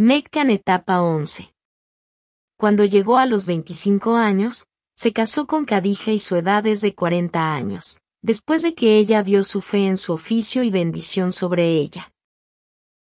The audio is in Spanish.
Meccan etapa 11. Cuando llegó a los 25 años, se casó con Cadija y su edad es de 40 años, después de que ella vio su fe en su oficio y bendición sobre ella.